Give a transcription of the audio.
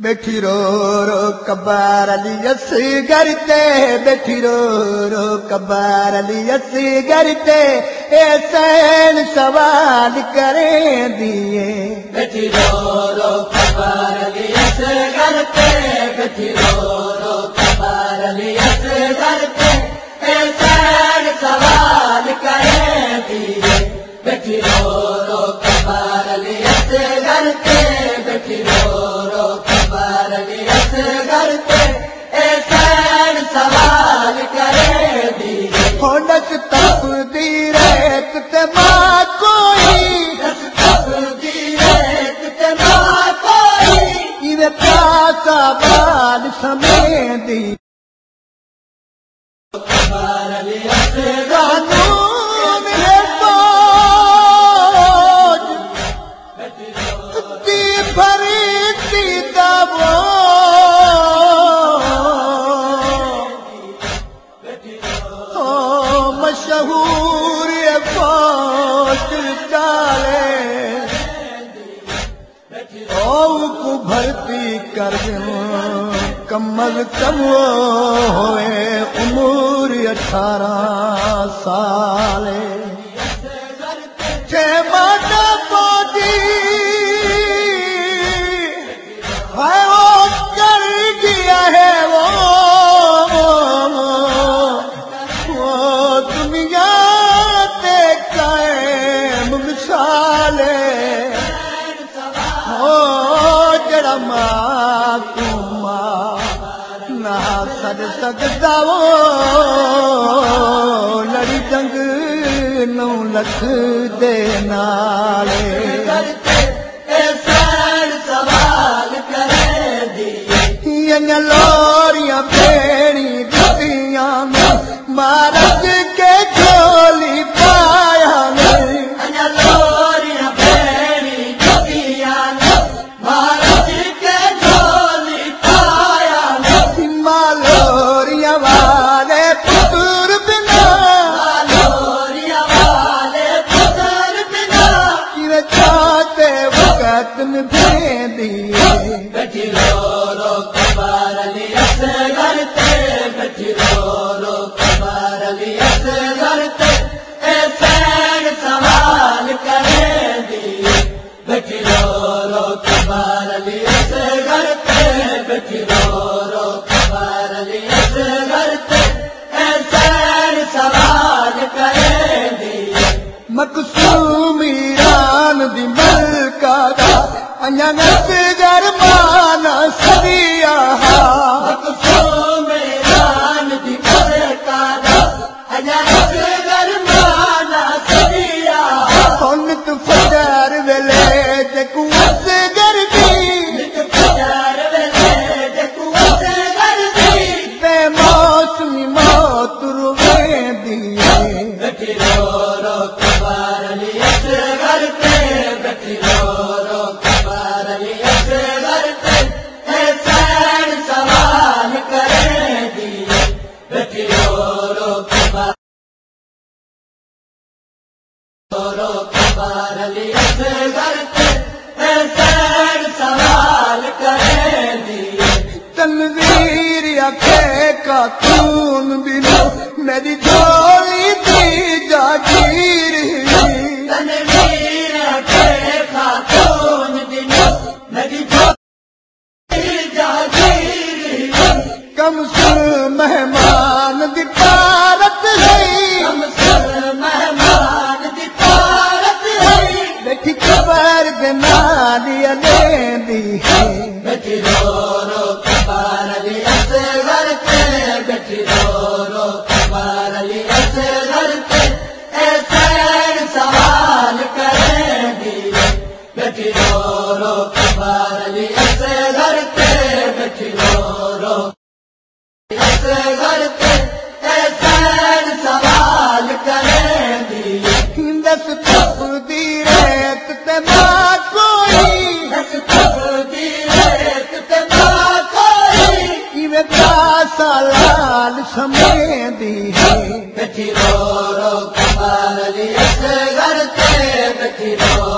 بیٹھی رو رو کبار علی اسی گرتے بیٹھی رو رو کبار علی اسی گرتے اے سین سوال کریں دیے بیٹھی رو رو کبار علی اسی گرتے بیٹھی رو رو اس پہ تے اے سین سوال کریں دیے ہونس تقدیر ہے تے کو بھرتی کر کم از کم ہوئے عمر اٹھارہ سال جڑا نہ سد سکتا وہ لڑی جنگ نو لکھ دے نالے سوال کرے لوریاں پیڑی دتیاں میں وقت دے دیے۔ بیٹھی رو رو کبار علی اس گھر تے انیا نس گرمانا سدیا کا خون بنو میری جوڑی تھی جاگیر کم سر مہمان دی پارت ہے۔ سر مہمان دی پارت ہے۔ بیٹھی خبر دے نالی دی ہے۔ بیٹھی رو سوال کرے دی دس کوئی۔ سمے دی ہے۔ رو رو گھر تے بیٹھی رو